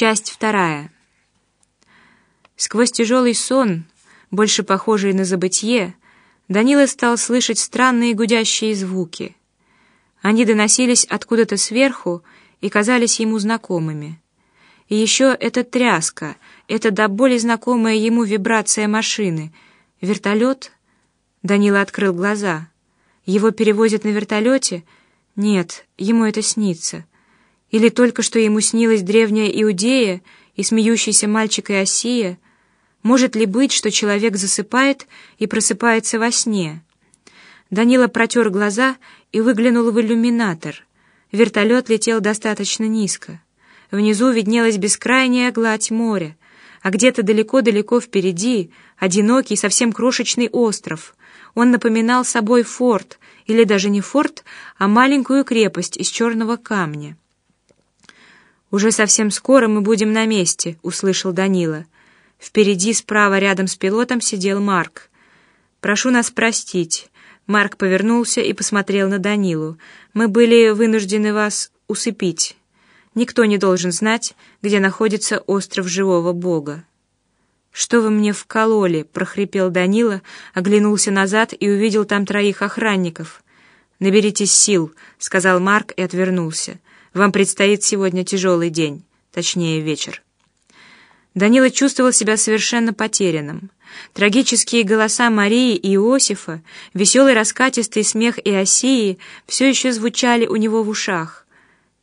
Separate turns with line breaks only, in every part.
Часть вторая. Сквозь тяжелый сон, больше похожий на забытье, Данила стал слышать странные гудящие звуки. Они доносились откуда-то сверху и казались ему знакомыми. И еще эта тряска, эта до боли знакомая ему вибрация машины. Вертолет? Данила открыл глаза. Его перевозят на вертолете? Нет, ему это снится. Или только что ему снилась древняя Иудея и смеющийся мальчик Иосия? Может ли быть, что человек засыпает и просыпается во сне? Данила протер глаза и выглянул в иллюминатор. Вертолет летел достаточно низко. Внизу виднелась бескрайняя гладь моря, а где-то далеко-далеко впереди одинокий, совсем крошечный остров. Он напоминал собой форт, или даже не форт, а маленькую крепость из черного камня. «Уже совсем скоро мы будем на месте», — услышал Данила. Впереди, справа, рядом с пилотом, сидел Марк. «Прошу нас простить». Марк повернулся и посмотрел на Данилу. «Мы были вынуждены вас усыпить. Никто не должен знать, где находится остров живого Бога». «Что вы мне вкололи?» — прохрипел Данила, оглянулся назад и увидел там троих охранников. «Наберитесь сил», — сказал Марк и отвернулся. Вам предстоит сегодня тяжелый день, точнее вечер. Данила чувствовал себя совершенно потерянным. Трагические голоса Марии и Иосифа, веселый раскатистый смех Иосии все еще звучали у него в ушах.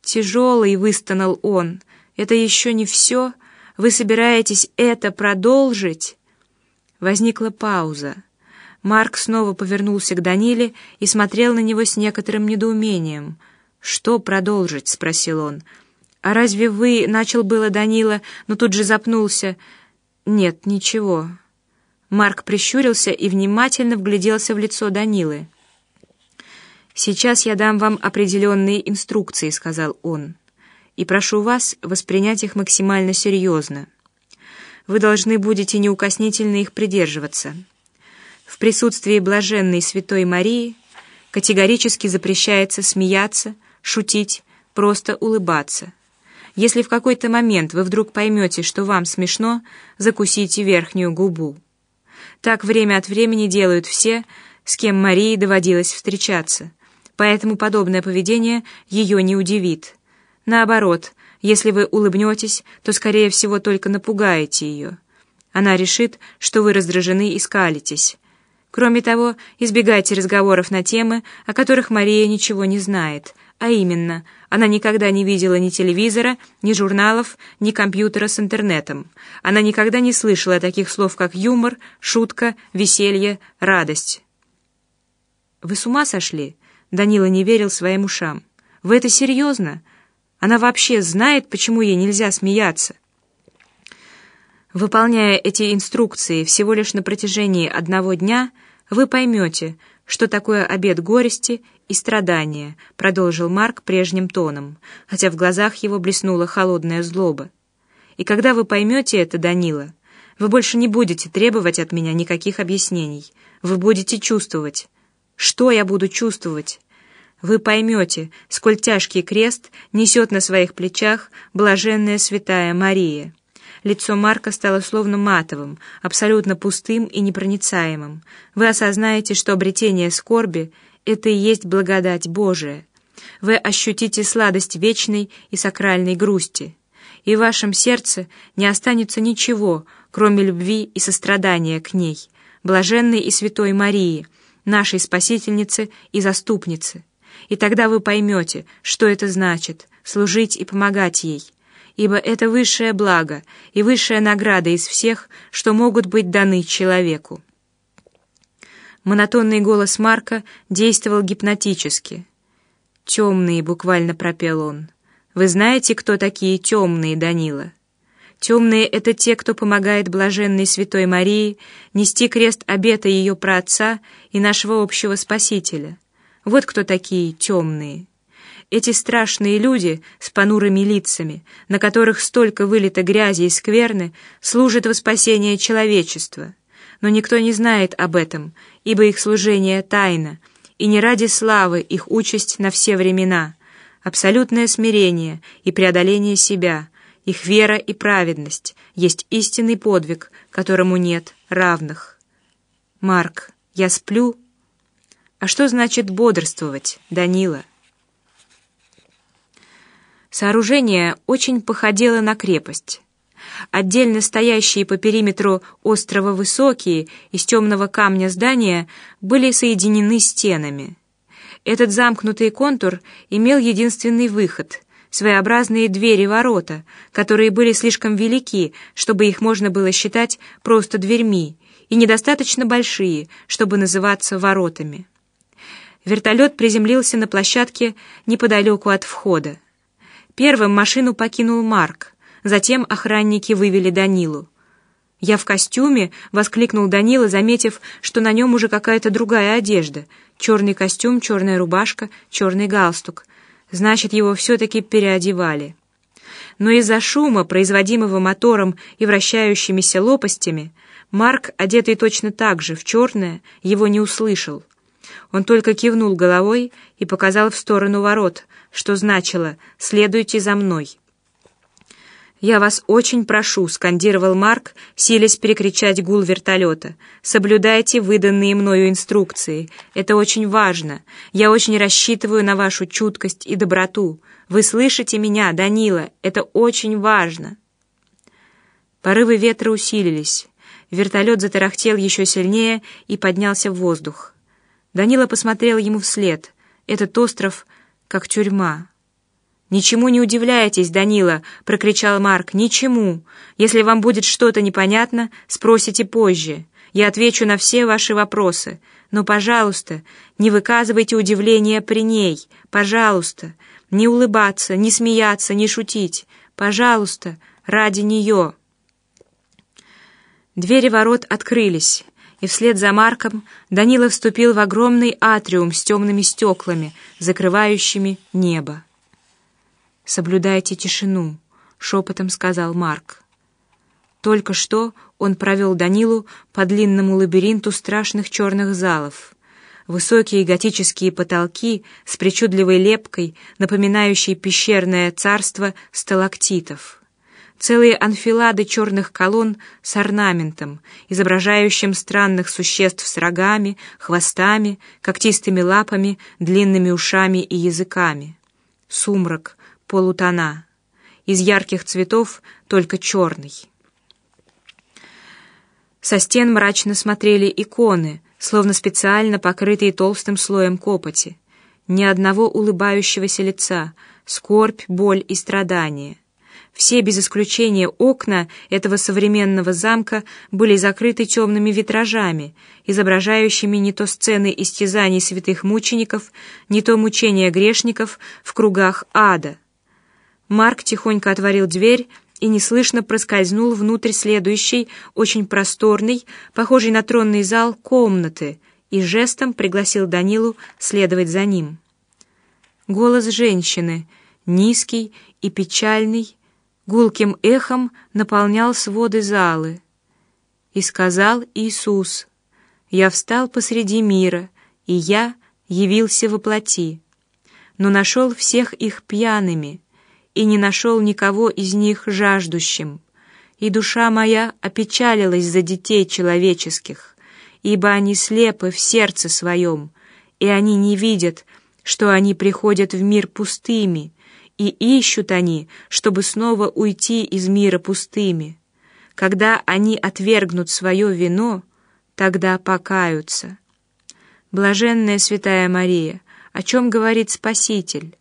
«Тяжелый», — выстонал он, — «это еще не все? Вы собираетесь это продолжить?» Возникла пауза. Марк снова повернулся к Даниле и смотрел на него с некоторым недоумением — «Что продолжить?» — спросил он. «А разве вы...» — начал было Данила, но тут же запнулся. «Нет, ничего». Марк прищурился и внимательно вгляделся в лицо Данилы. «Сейчас я дам вам определенные инструкции», — сказал он, «и прошу вас воспринять их максимально серьезно. Вы должны будете неукоснительно их придерживаться. В присутствии блаженной Святой Марии категорически запрещается смеяться, шутить, просто улыбаться. Если в какой-то момент вы вдруг поймете, что вам смешно, закусите верхнюю губу. Так время от времени делают все, с кем Марии доводилось встречаться. Поэтому подобное поведение ее не удивит. Наоборот, если вы улыбнетесь, то, скорее всего, только напугаете ее. Она решит, что вы раздражены и скалитесь. Кроме того, избегайте разговоров на темы, о которых Мария ничего не знает – а именно, она никогда не видела ни телевизора, ни журналов, ни компьютера с интернетом. Она никогда не слышала таких слов, как юмор, шутка, веселье, радость. «Вы с ума сошли?» Данила не верил своим ушам. «Вы это серьезно? Она вообще знает, почему ей нельзя смеяться?» Выполняя эти инструкции всего лишь на протяжении одного дня, вы поймете, что такое обед горести и страдания», — продолжил Марк прежним тоном, хотя в глазах его блеснула холодная злоба. «И когда вы поймете это, Данила, вы больше не будете требовать от меня никаких объяснений. Вы будете чувствовать. Что я буду чувствовать? Вы поймете, сколь тяжкий крест несет на своих плечах блаженная святая Мария». Лицо Марка стало словно матовым, абсолютно пустым и непроницаемым. Вы осознаете, что обретение скорби — это и есть благодать Божия. Вы ощутите сладость вечной и сакральной грусти, и в вашем сердце не останется ничего, кроме любви и сострадания к ней, блаженной и святой Марии, нашей Спасительницы и Заступницы. И тогда вы поймете, что это значит — служить и помогать ей, ибо это высшее благо и высшая награда из всех, что могут быть даны человеку. Монотонный голос Марка действовал гипнотически. «Темные», — буквально пропел он. «Вы знаете, кто такие темные, Данила?» Темные — это те, кто помогает блаженной Святой Марии нести крест обета ее праотца и нашего общего Спасителя. Вот кто такие темные. Эти страшные люди с понурыми лицами, на которых столько вылито грязи и скверны, служат во спасение человечества но никто не знает об этом, ибо их служение — тайна, и не ради славы их участь на все времена, абсолютное смирение и преодоление себя, Их вера и праведность есть истинный подвиг, которому нет равных. Марк, я сплю? А что значит бодрствовать, Данила? Сооружение очень походило на крепость. Отдельно стоящие по периметру острова высокие из темного камня здания были соединены стенами. Этот замкнутый контур имел единственный выход — своеобразные двери-ворота, которые были слишком велики, чтобы их можно было считать просто дверьми, и недостаточно большие, чтобы называться воротами. Вертолет приземлился на площадке неподалеку от входа. Первым машину покинул Марк, затем охранники вывели Данилу. «Я в костюме!» — воскликнул Данила, заметив, что на нем уже какая-то другая одежда. Черный костюм, черная рубашка, черный галстук. Значит, его все-таки переодевали. Но из-за шума, производимого мотором и вращающимися лопастями, Марк, одетый точно так же, в черное, его не услышал. Он только кивнул головой и показал в сторону ворот, что значило «следуйте за мной». «Я вас очень прошу», — скандировал Марк, силясь перекричать гул вертолета. «Соблюдайте выданные мною инструкции. Это очень важно. Я очень рассчитываю на вашу чуткость и доброту. Вы слышите меня, Данила? Это очень важно». Порывы ветра усилились. Вертолет затарахтел еще сильнее и поднялся в воздух. Данила посмотрел ему вслед. Этот остров как тюрьма. «Ничему не удивляйтесь, Данила!» — прокричал Марк. «Ничему! Если вам будет что-то непонятно, спросите позже. Я отвечу на все ваши вопросы. Но, пожалуйста, не выказывайте удивления при ней. Пожалуйста, не улыбаться, не смеяться, не шутить. Пожалуйста, ради нее!» Двери ворот открылись и вслед за Марком Данила вступил в огромный атриум с темными стеклами, закрывающими небо. «Соблюдайте тишину», — шепотом сказал Марк. Только что он провел Данилу по длинному лабиринту страшных черных залов. Высокие готические потолки с причудливой лепкой, напоминающей пещерное царство сталактитов целые анфилады черных колонн с орнаментом, изображающим странных существ с рогами, хвостами, когтистыми лапами, длинными ушами и языками. Сумрак, полутона. Из ярких цветов только черный. Со стен мрачно смотрели иконы, словно специально покрытые толстым слоем копоти. Ни одного улыбающегося лица, скорбь, боль и страдания — все без исключения окна этого современного замка были закрыты темными витражами, изображающими не то сцены истязаний святых мучеников, не то мучения грешников в кругах ада. Марк тихонько отворил дверь и неслышно проскользнул внутрь следующей, очень просторной, похожей на тронный зал, комнаты и жестом пригласил Данилу следовать за ним. Голос женщины, низкий и печальный, гулким эхом наполнял своды залы. И сказал Иисус, «Я встал посреди мира, и я явился во плоти, но нашел всех их пьяными, и не нашел никого из них жаждущим, и душа моя опечалилась за детей человеческих, ибо они слепы в сердце своем, и они не видят, что они приходят в мир пустыми, и ищут они, чтобы снова уйти из мира пустыми. Когда они отвергнут свое вино, тогда покаются. Блаженная святая Мария, о чем говорит Спаситель?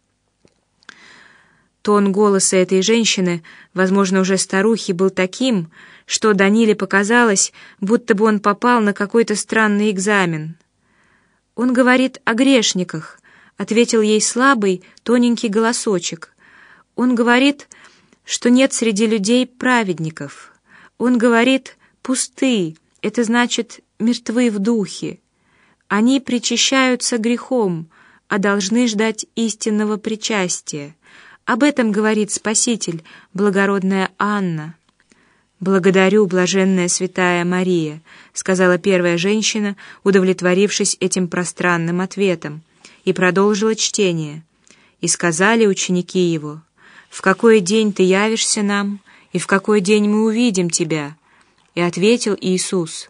Тон голоса этой женщины, возможно, уже старухи, был таким, что Даниле показалось, будто бы он попал на какой-то странный экзамен. Он говорит о грешниках, ответил ей слабый, тоненький голосочек. Он говорит, что нет среди людей праведников. Он говорит «пустые», это значит «мертвы в духе». Они причащаются грехом, а должны ждать истинного причастия. Об этом говорит Спаситель, благородная Анна. «Благодарю, блаженная святая Мария», — сказала первая женщина, удовлетворившись этим пространным ответом и продолжила чтение. «И сказали ученики его, в какой день ты явишься нам, и в какой день мы увидим тебя?» И ответил Иисус,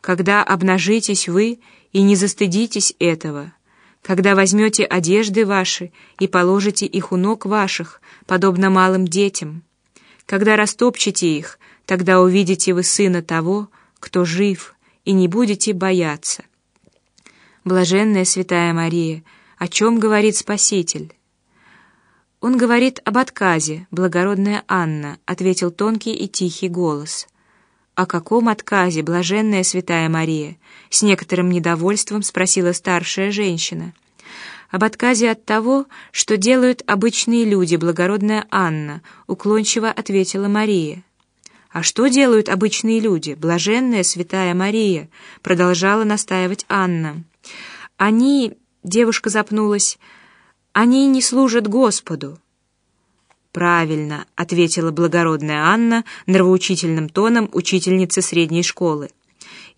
«Когда обнажитесь вы и не застыдитесь этого, когда возьмете одежды ваши и положите их у ног ваших, подобно малым детям, когда растопчете их, тогда увидите вы Сына того, кто жив, и не будете бояться». Блаженная Святая Мария, о чем говорит Спаситель? Он говорит об отказе, благородная Анна, ответил тонкий и тихий голос. О каком отказе, блаженная Святая Мария? С некоторым недовольством спросила старшая женщина. Об отказе от того, что делают обычные люди, благородная Анна, уклончиво ответила Мария. «А что делают обычные люди, блаженная святая Мария?» продолжала настаивать Анна. Они, девушка запнулась, они не служат Господу. Правильно, ответила благородная Анна нравоучительным тоном учительницы средней школы.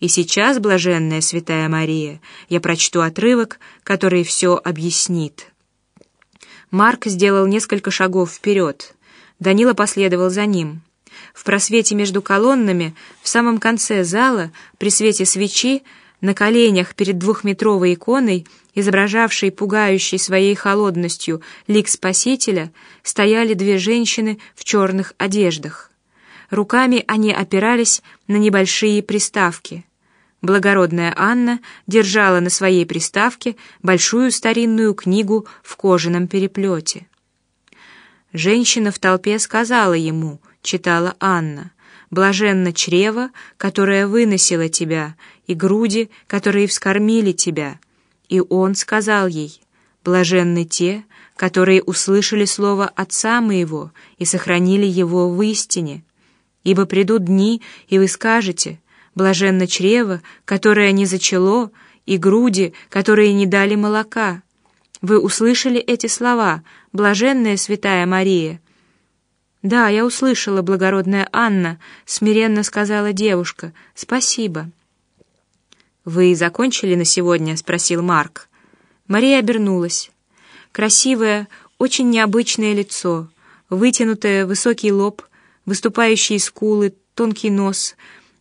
И сейчас, блаженная святая Мария, я прочту отрывок, который все объяснит. Марк сделал несколько шагов вперед. Данила последовал за ним. В просвете между колоннами, в самом конце зала, при свете свечи, на коленях перед двухметровой иконой, изображавшей пугающей своей холодностью лик Спасителя, стояли две женщины в черных одеждах. Руками они опирались на небольшие приставки. Благородная Анна держала на своей приставке большую старинную книгу в кожаном переплете. Женщина в толпе сказала ему, читала Анна, «Блаженно чрево, которое выносило тебя, и груди, которые вскормили тебя». И он сказал ей, «Блаженны те, которые услышали слово Отца моего и сохранили его в истине. Ибо придут дни, и вы скажете, блаженно чрево, которое не зачало, и груди, которые не дали молока. Вы услышали эти слова, блаженная святая Мария?» «Да, я услышала, благородная Анна», — смиренно сказала девушка. «Спасибо». «Вы закончили на сегодня?» — спросил Марк. Мария обернулась. Красивое, очень необычное лицо, вытянутое, высокий лоб, выступающие скулы, тонкий нос.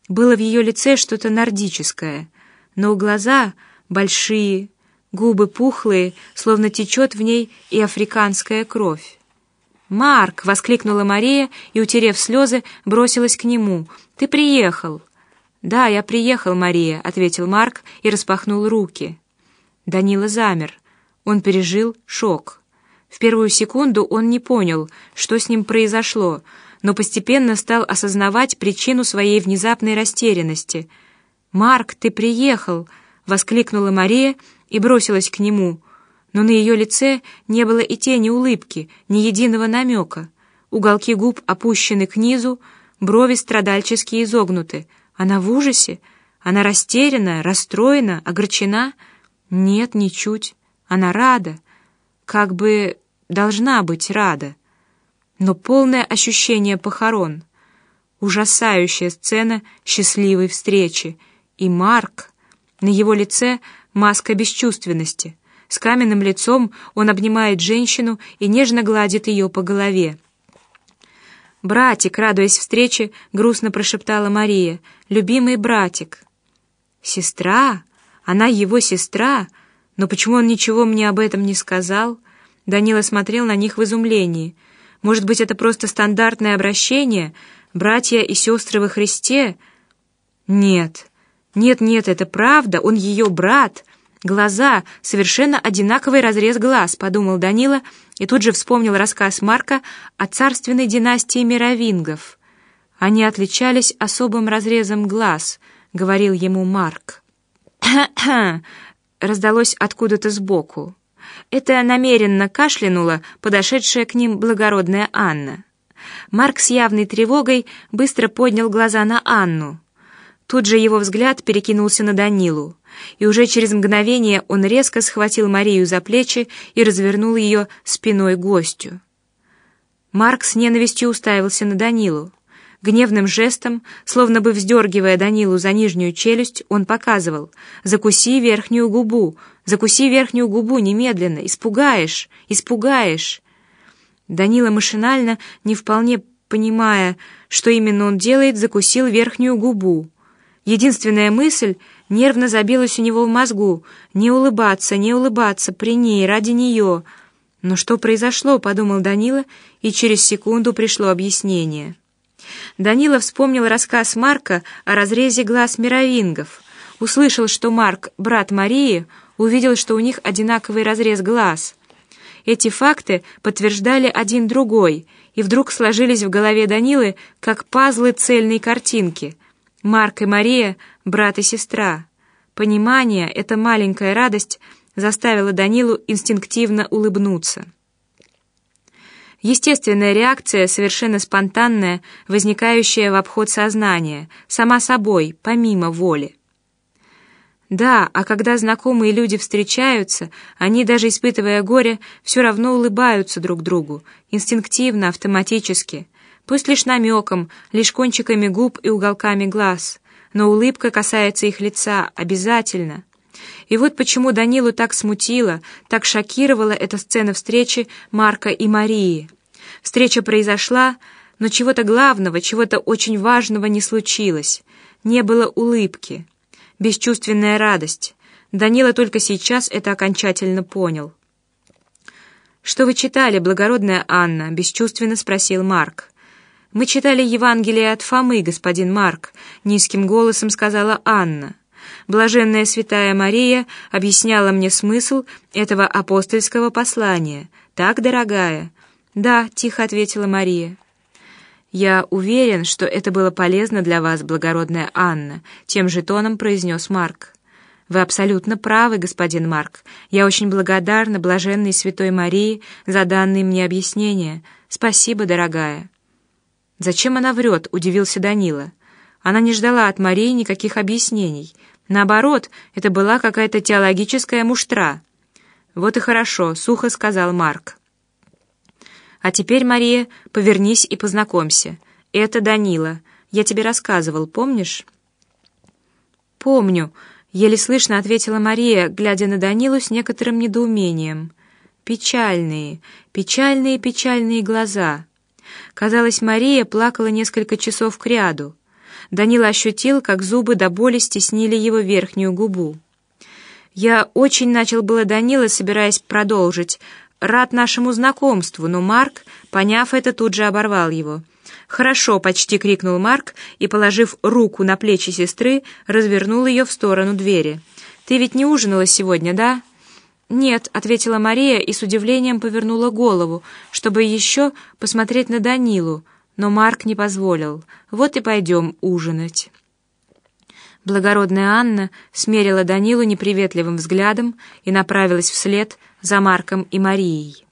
Было в ее лице что-то нордическое, но глаза большие, губы пухлые, словно течет в ней и африканская кровь. «Марк!» — воскликнула Мария и, утерев слезы, бросилась к нему. «Ты приехал!» «Да, я приехал, Мария», — ответил Марк и распахнул руки. Данила замер. Он пережил шок. В первую секунду он не понял, что с ним произошло, но постепенно стал осознавать причину своей внезапной растерянности. «Марк, ты приехал!» — воскликнула Мария и бросилась к нему. Но на ее лице не было и тени улыбки, ни единого намека. Уголки губ опущены к низу, брови страдальчески изогнуты — она в ужасе? Она растеряна, расстроена, огорчена? Нет, ничуть. Она рада. Как бы должна быть рада. Но полное ощущение похорон. Ужасающая сцена счастливой встречи. И Марк. На его лице маска бесчувственности. С каменным лицом он обнимает женщину и нежно гладит ее по голове. «Братик», радуясь встрече, грустно прошептала Мария, «любимый братик». «Сестра? Она его сестра? Но почему он ничего мне об этом не сказал?» Данила смотрел на них в изумлении. «Может быть, это просто стандартное обращение? Братья и сестры во Христе?» «Нет, нет-нет, это правда, он ее брат». Глаза, совершенно одинаковый разрез глаз, подумал Данила и тут же вспомнил рассказ Марка о царственной династии мировингов. Они отличались особым разрезом глаз, говорил ему Марк. раздалось откуда-то сбоку. Это намеренно кашлянула подошедшая к ним благородная Анна. Марк с явной тревогой быстро поднял глаза на Анну. Тут же его взгляд перекинулся на Данилу и уже через мгновение он резко схватил Марию за плечи и развернул ее спиной гостю. Марк с ненавистью уставился на Данилу. Гневным жестом, словно бы вздергивая Данилу за нижнюю челюсть, он показывал «Закуси верхнюю губу! Закуси верхнюю губу немедленно! Испугаешь! Испугаешь!» Данила машинально, не вполне понимая, что именно он делает, закусил верхнюю губу. Единственная мысль нервно забилась у него в мозгу — не улыбаться, не улыбаться при ней, ради нее. Но что произошло, — подумал Данила, и через секунду пришло объяснение. Данила вспомнил рассказ Марка о разрезе глаз мировингов, услышал, что Марк, брат Марии, увидел, что у них одинаковый разрез глаз. Эти факты подтверждали один другой — и вдруг сложились в голове Данилы, как пазлы цельной картинки. Марк и Мария — брат и сестра. Понимание, эта маленькая радость заставила Данилу инстинктивно улыбнуться. Естественная реакция, совершенно спонтанная, возникающая в обход сознания, сама собой, помимо воли. Да, а когда знакомые люди встречаются, они, даже испытывая горе, все равно улыбаются друг другу, инстинктивно, автоматически, пусть лишь намеком, лишь кончиками губ и уголками глаз, но улыбка касается их лица обязательно. И вот почему Данилу так смутила, так шокировала эта сцена встречи Марка и Марии. Встреча произошла, но чего-то главного, чего-то очень важного не случилось, не было улыбки бесчувственная радость. Данила только сейчас это окончательно понял. «Что вы читали, благородная Анна?» — бесчувственно спросил Марк. «Мы читали Евангелие от Фомы, господин Марк», — низким голосом сказала Анна. «Блаженная святая Мария объясняла мне смысл этого апостольского послания. Так, дорогая?» «Да», — тихо ответила Мария. «Я уверен, что это было полезно для вас, благородная Анна», — тем же тоном произнес Марк. «Вы абсолютно правы, господин Марк. Я очень благодарна блаженной Святой Марии за данные мне объяснения. Спасибо, дорогая». «Зачем она врет?» — удивился Данила. Она не ждала от Марии никаких объяснений. Наоборот, это была какая-то теологическая муштра. «Вот и хорошо», — сухо сказал Марк. А теперь, Мария, повернись и познакомься. Это Данила. Я тебе рассказывал, помнишь?» «Помню», — еле слышно ответила Мария, глядя на Данилу с некоторым недоумением. «Печальные, печальные, печальные глаза». Казалось, Мария плакала несколько часов кряду. Данила ощутил, как зубы до боли стеснили его верхнюю губу. «Я очень начал было Данила, собираясь продолжить, рад нашему знакомству, но Марк, поняв это, тут же оборвал его. «Хорошо!» — почти крикнул Марк и, положив руку на плечи сестры, развернул ее в сторону двери. «Ты ведь не ужинала сегодня, да?» «Нет», — ответила Мария и с удивлением повернула голову, чтобы еще посмотреть на Данилу, но Марк не позволил. «Вот и пойдем ужинать». Благородная Анна смерила Данилу неприветливым взглядом и направилась вслед за Марком и Марией.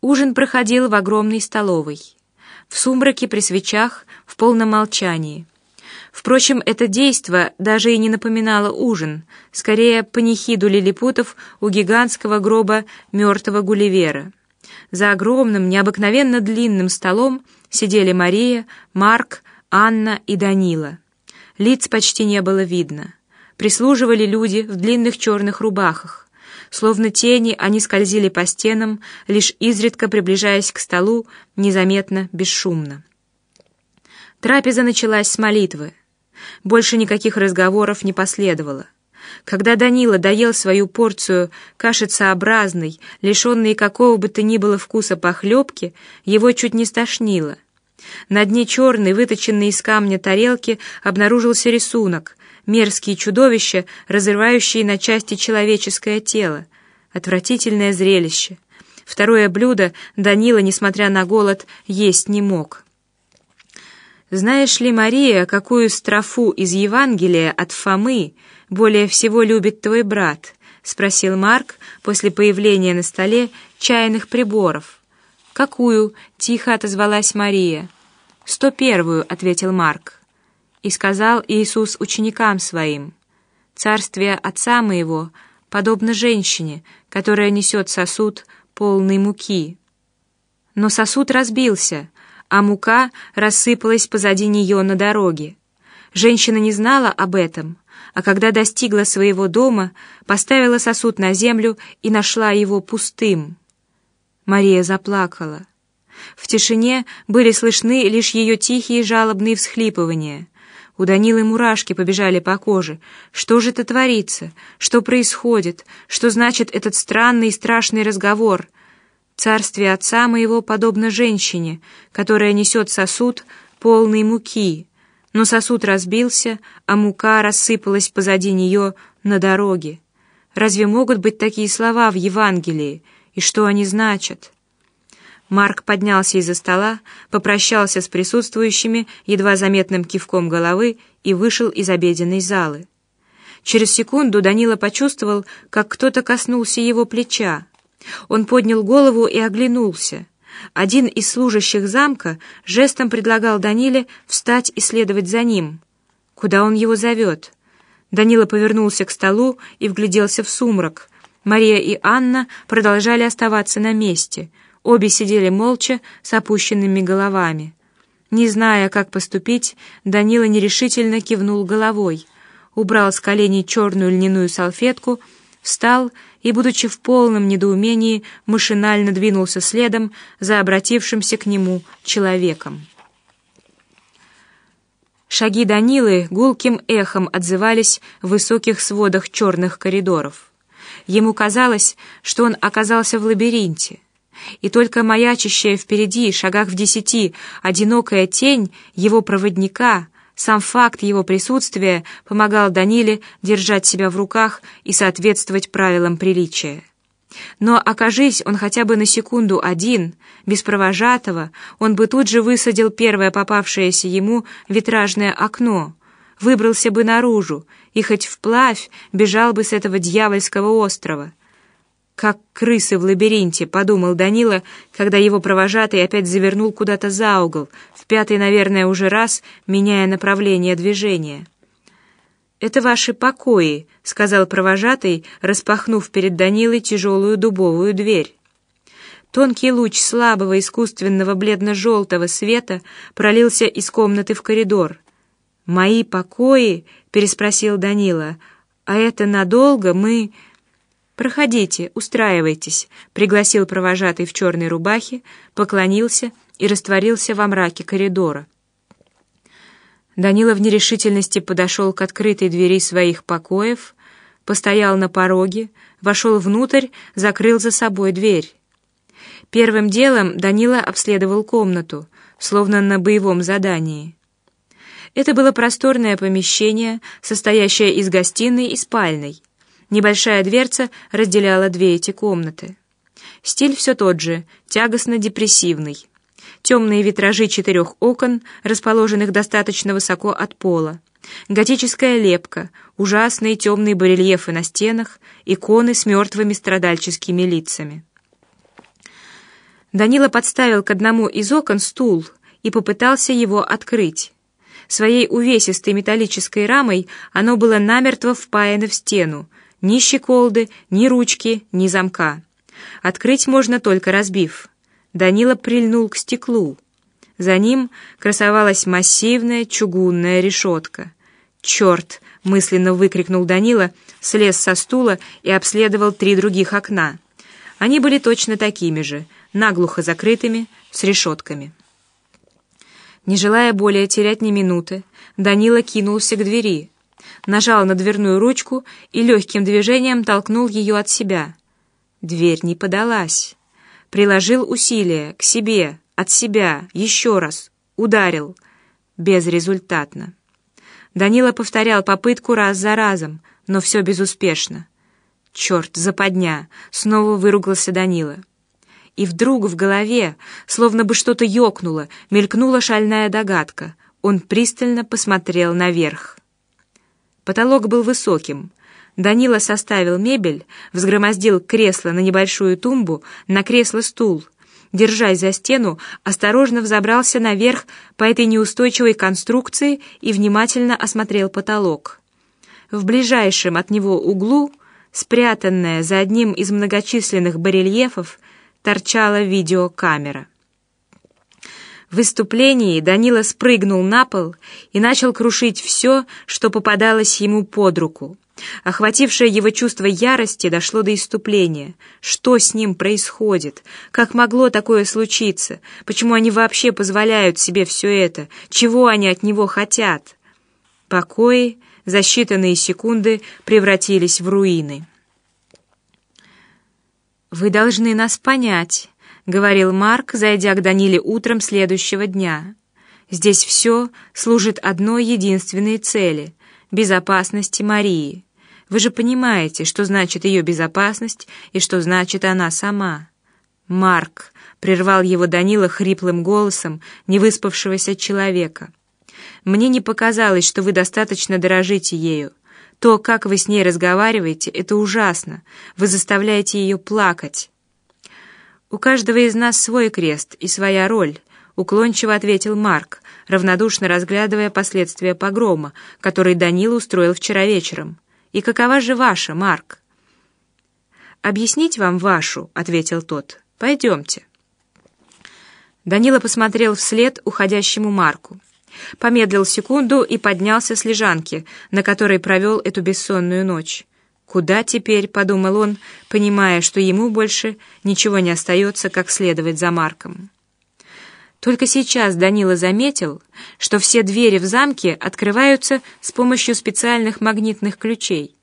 Ужин проходил в огромной столовой, в сумраке при свечах, в полном молчании. Впрочем, это действо даже и не напоминало ужин, скорее панихиду лилипутов у гигантского гроба мертвого Гулливера. За огромным, необыкновенно длинным столом сидели Мария, Марк, Анна и Данила. Лиц почти не было видно. Прислуживали люди в длинных черных рубахах. Словно тени они скользили по стенам, лишь изредка приближаясь к столу, незаметно, бесшумно. Трапеза началась с молитвы. Больше никаких разговоров не последовало. Когда Данила доел свою порцию кашицеобразной, лишенной какого бы то ни было вкуса похлебки, его чуть не стошнило. На дне черной, выточенной из камня тарелки, обнаружился рисунок, мерзкие чудовища, разрывающие на части человеческое тело. Отвратительное зрелище. Второе блюдо Данила, несмотря на голод, есть не мог. «Знаешь ли, Мария, какую строфу из Евангелия от Фомы более всего любит твой брат?» — спросил Марк после появления на столе чайных приборов. «Какую?» — тихо отозвалась Мария. «Сто первую», — ответил Марк. И сказал Иисус ученикам своим, «Царствие Отца Моего подобно женщине, которая несет сосуд полный муки. Но сосуд разбился, а мука рассыпалась позади нее на дороге. Женщина не знала об этом, а когда достигла своего дома, поставила сосуд на землю и нашла его пустым. Мария заплакала. В тишине были слышны лишь ее тихие жалобные всхлипывания. У Данилы мурашки побежали по коже. Что же это творится? Что происходит? Что значит этот странный и страшный разговор? Царствие отца моего подобно женщине, которая несет сосуд, полный муки. Но сосуд разбился, а мука рассыпалась позади нее на дороге. Разве могут быть такие слова в Евангелии? И что они значат? Марк поднялся из-за стола, попрощался с присутствующими едва заметным кивком головы и вышел из обеденной залы. Через секунду Данила почувствовал, как кто-то коснулся его плеча. Он поднял голову и оглянулся. Один из служащих замка жестом предлагал Даниле встать и следовать за ним. Куда он его зовет? Данила повернулся к столу и вгляделся в сумрак. Мария и Анна продолжали оставаться на месте — Обе сидели молча, с опущенными головами. Не зная, как поступить, Данила нерешительно кивнул головой, убрал с коленей черную льняную салфетку, встал и, будучи в полном недоумении, машинально двинулся следом за обратившимся к нему человеком. Шаги Данилы гулким эхом отзывались в высоких сводах черных коридоров. Ему казалось, что он оказался в лабиринте и только маячащая впереди, шагах в десяти, одинокая тень его проводника, сам факт его присутствия помогал Даниле держать себя в руках и соответствовать правилам приличия. Но, окажись он хотя бы на секунду один, без провожатого, он бы тут же высадил первое попавшееся ему витражное окно, выбрался бы наружу и хоть вплавь бежал бы с этого дьявольского острова — как крысы в лабиринте, подумал Данила, когда его провожатый опять завернул куда-то за угол, в пятый, наверное, уже раз, меняя направление движения. «Это ваши покои», — сказал провожатый, распахнув перед Данилой тяжелую дубовую дверь. Тонкий луч слабого искусственного бледно-желтого света пролился из комнаты в коридор. «Мои покои?» — переспросил Данила. «А это надолго мы...» «Проходите, устраивайтесь», — пригласил провожатый в черной рубахе, поклонился и растворился во мраке коридора. Данила в нерешительности подошел к открытой двери своих покоев, постоял на пороге, вошел внутрь, закрыл за собой дверь. Первым делом Данила обследовал комнату, словно на боевом задании. Это было просторное помещение, состоящее из гостиной и спальной. Небольшая дверца разделяла две эти комнаты. Стиль все тот же, тягостно-депрессивный. Темные витражи четырех окон, расположенных достаточно высоко от пола. Готическая лепка, ужасные темные барельефы на стенах, иконы с мертвыми страдальческими лицами. Данила подставил к одному из окон стул и попытался его открыть. Своей увесистой металлической рамой оно было намертво впаяно в стену, ни щеколды, ни ручки, ни замка. Открыть можно только разбив. Данила прильнул к стеклу. За ним красовалась массивная чугунная решетка. «Черт!» — мысленно выкрикнул Данила, слез со стула и обследовал три других окна. Они были точно такими же, наглухо закрытыми, с решетками. Не желая более терять ни минуты, Данила кинулся к двери — нажал на дверную ручку и легким движением толкнул ее от себя. Дверь не подалась. Приложил усилие к себе, от себя, еще раз, ударил. Безрезультатно. Данила повторял попытку раз за разом, но все безуспешно. «Черт, западня!» — снова выругался Данила. И вдруг в голове, словно бы что-то ёкнуло, мелькнула шальная догадка. Он пристально посмотрел наверх. Потолок был высоким. Данила составил мебель, взгромоздил кресло на небольшую тумбу, на кресло стул. Держась за стену, осторожно взобрался наверх по этой неустойчивой конструкции и внимательно осмотрел потолок. В ближайшем от него углу, спрятанная за одним из многочисленных барельефов, торчала видеокамера. В выступлении Данила спрыгнул на пол и начал крушить все, что попадалось ему под руку. Охватившее его чувство ярости дошло до иступления. Что с ним происходит? Как могло такое случиться? Почему они вообще позволяют себе все это? Чего они от него хотят? Покои за считанные секунды превратились в руины. «Вы должны нас понять», — говорил Марк, зайдя к Даниле утром следующего дня. «Здесь все служит одной единственной цели — безопасности Марии. Вы же понимаете, что значит ее безопасность и что значит она сама». «Марк», — прервал его Данила хриплым голосом невыспавшегося человека, — «мне не показалось, что вы достаточно дорожите ею. То, как вы с ней разговариваете, это ужасно. Вы заставляете ее плакать. У каждого из нас свой крест и своя роль, уклончиво ответил Марк, равнодушно разглядывая последствия погрома, который Данил устроил вчера вечером. И какова же ваша, Марк? Объяснить вам вашу, ответил тот. Пойдемте. Данила посмотрел вслед уходящему Марку помедлил секунду и поднялся с лежанки, на которой провел эту бессонную ночь. «Куда теперь?» — подумал он, понимая, что ему больше ничего не остается, как следовать за Марком. Только сейчас Данила заметил, что все двери в замке открываются с помощью специальных магнитных ключей.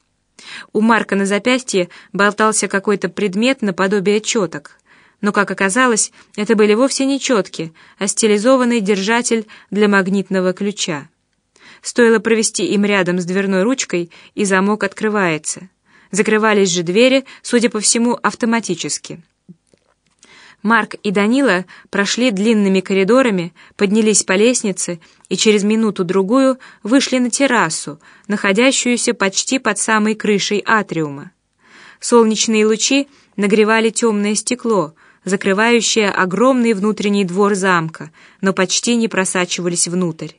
У Марка на запястье болтался какой-то предмет наподобие четок но, как оказалось, это были вовсе не четки, а стилизованный держатель для магнитного ключа. Стоило провести им рядом с дверной ручкой, и замок открывается. Закрывались же двери, судя по всему, автоматически. Марк и Данила прошли длинными коридорами, поднялись по лестнице и через минуту-другую вышли на террасу, находящуюся почти под самой крышей атриума. Солнечные лучи нагревали темное стекло, закрывающая огромный внутренний двор замка, но почти не просачивались внутрь.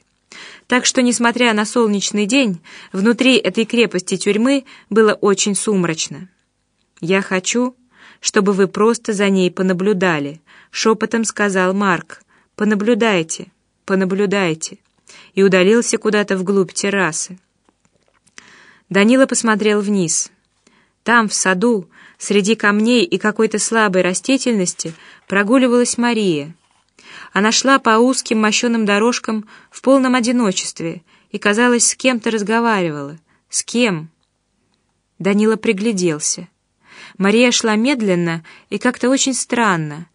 Так что, несмотря на солнечный день, внутри этой крепости тюрьмы было очень сумрачно. «Я хочу, чтобы вы просто за ней понаблюдали», — шепотом сказал Марк. «Понаблюдайте, понаблюдайте», и удалился куда-то вглубь террасы. Данила посмотрел вниз. Там, в саду, Среди камней и какой-то слабой растительности прогуливалась Мария. Она шла по узким мощеным дорожкам в полном одиночестве и, казалось, с кем-то разговаривала. С кем? Данила пригляделся. Мария шла медленно и как-то очень странно,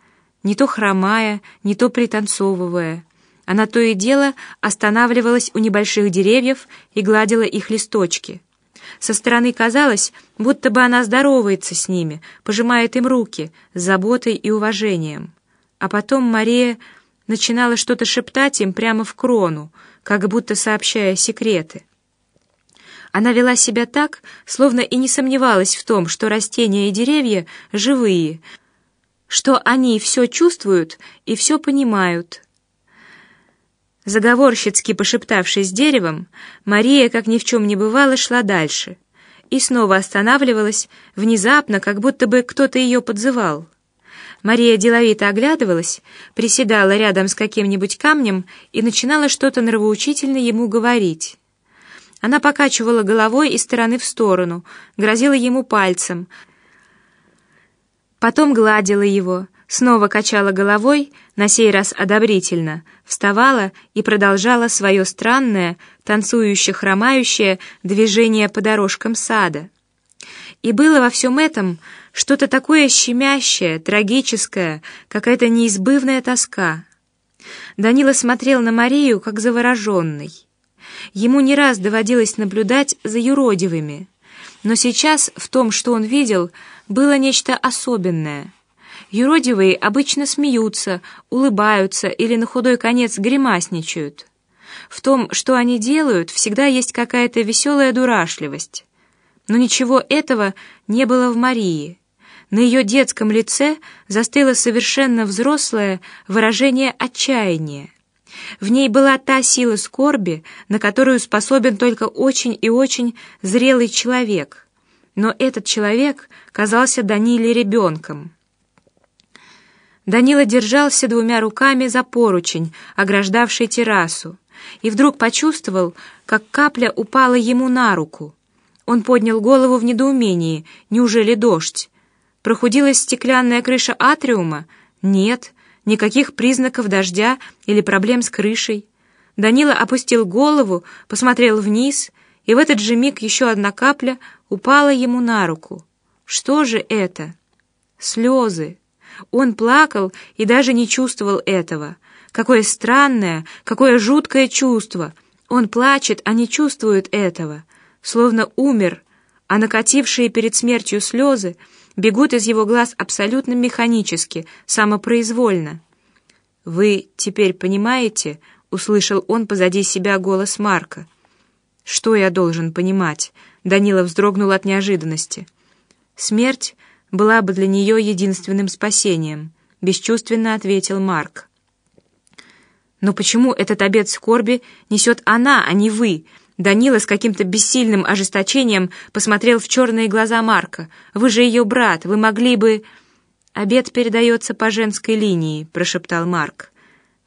не то хромая, не то пританцовывая. Она то и дело останавливалась у небольших деревьев и гладила их листочки. Со стороны казалось, будто бы она здоровается с ними, пожимает им руки с заботой и уважением. А потом Мария начинала что-то шептать им прямо в крону, как будто сообщая секреты. Она вела себя так, словно и не сомневалась в том, что растения и деревья живые, что они все чувствуют и все понимают. Заговорщицки пошептавшись деревом, Мария, как ни в чем не бывало, шла дальше и снова останавливалась, внезапно, как будто бы кто-то ее подзывал. Мария деловито оглядывалась, приседала рядом с каким-нибудь камнем и начинала что-то нравоучительно ему говорить. Она покачивала головой из стороны в сторону, грозила ему пальцем, потом гладила его — снова качала головой, на сей раз одобрительно, вставала и продолжала свое странное, танцующе-хромающее движение по дорожкам сада. И было во всем этом что-то такое щемящее, трагическое, какая-то неизбывная тоска. Данила смотрел на Марию, как завороженный. Ему не раз доводилось наблюдать за юродивыми, но сейчас в том, что он видел, было нечто особенное — Юродивые обычно смеются, улыбаются или на худой конец гримасничают. В том, что они делают, всегда есть какая-то веселая дурашливость. Но ничего этого не было в Марии. На ее детском лице застыло совершенно взрослое выражение отчаяния. В ней была та сила скорби, на которую способен только очень и очень зрелый человек. Но этот человек казался Даниле ребенком. Данила держался двумя руками за поручень, ограждавший террасу, и вдруг почувствовал, как капля упала ему на руку. Он поднял голову в недоумении. Неужели дождь? Прохудилась стеклянная крыша атриума? Нет, никаких признаков дождя или проблем с крышей. Данила опустил голову, посмотрел вниз, и в этот же миг еще одна капля упала ему на руку. Что же это? Слезы. Он плакал и даже не чувствовал этого. Какое странное, какое жуткое чувство. Он плачет, а не чувствует этого. Словно умер, а накатившие перед смертью слезы бегут из его глаз абсолютно механически, самопроизвольно. «Вы теперь понимаете?» — услышал он позади себя голос Марка. «Что я должен понимать?» — Данила вздрогнул от неожиданности. «Смерть была бы для нее единственным спасением», — бесчувственно ответил Марк. «Но почему этот обед скорби несет она, а не вы?» Данила с каким-то бессильным ожесточением посмотрел в черные глаза Марка. «Вы же ее брат, вы могли бы...» «Обед передается по женской линии», — прошептал Марк.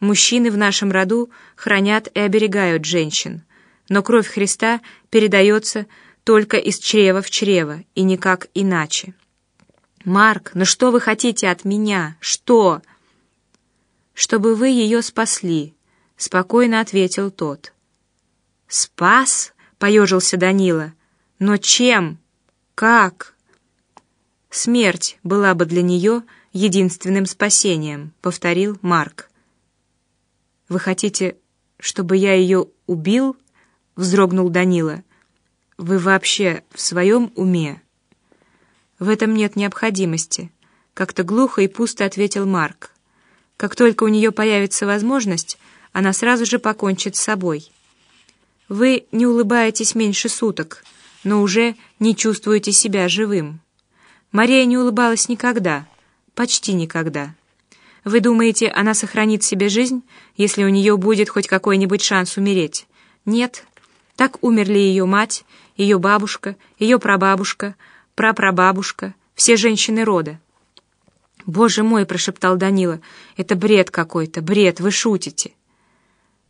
«Мужчины в нашем роду хранят и оберегают женщин, но кровь Христа передается только из чрева в чрево, и никак иначе». «Марк, ну что вы хотите от меня? Что?» «Чтобы вы ее спасли», — спокойно ответил тот. «Спас?» — поежился Данила. «Но чем? Как?» «Смерть была бы для нее единственным спасением», — повторил Марк. «Вы хотите, чтобы я ее убил?» — вздрогнул Данила. «Вы вообще в своем уме?» «В этом нет необходимости», — как-то глухо и пусто ответил Марк. «Как только у нее появится возможность, она сразу же покончит с собой». Вы не улыбаетесь меньше суток, но уже не чувствуете себя живым. Мария не улыбалась никогда, почти никогда. Вы думаете, она сохранит себе жизнь, если у нее будет хоть какой-нибудь шанс умереть? Нет. Так умерли ее мать, ее бабушка, ее прабабушка, прапрабабушка, все женщины рода. «Боже мой!» — прошептал Данила. «Это бред какой-то, бред, вы шутите!»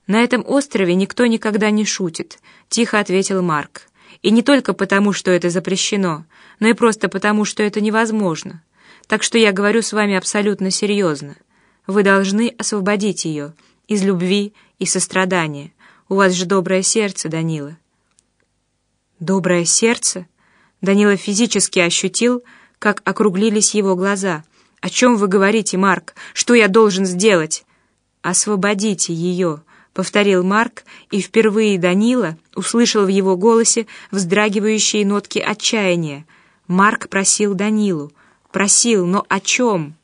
«На этом острове никто никогда не шутит», — тихо ответил Марк. «И не только потому, что это запрещено, но и просто потому, что это невозможно. Так что я говорю с вами абсолютно серьезно. Вы должны освободить ее из любви и сострадания. У вас же доброе сердце, Данила». «Доброе сердце?» Данила физически ощутил, как округлились его глаза. «О чем вы говорите, Марк? Что я должен сделать?» «Освободите ее», — повторил Марк, и впервые Данила услышал в его голосе вздрагивающие нотки отчаяния. Марк просил Данилу. Просил, но о чем?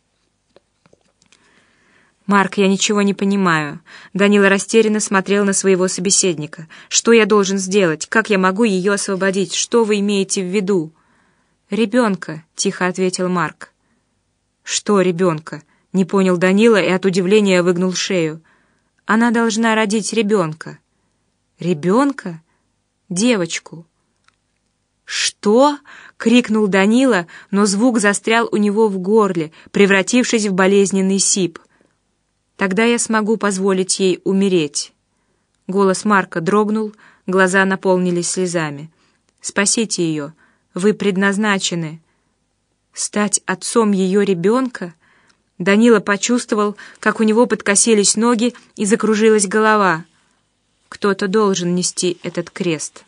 «Марк, я ничего не понимаю». Данила растерянно смотрел на своего собеседника. «Что я должен сделать? Как я могу ее освободить? Что вы имеете в виду?» «Ребенка», — тихо ответил Марк. «Что ребенка?» — не понял Данила и от удивления выгнул шею. Она должна родить ребенка. Ребенка? Девочку. «Что?» — крикнул Данила, но звук застрял у него в горле, превратившись в болезненный сип. «Тогда я смогу позволить ей умереть». Голос Марка дрогнул, глаза наполнились слезами. «Спасите ее, вы предназначены». «Стать отцом ее ребенка?» Данила почувствовал, как у него подкосились ноги и закружилась голова. Кто-то должен нести этот крест.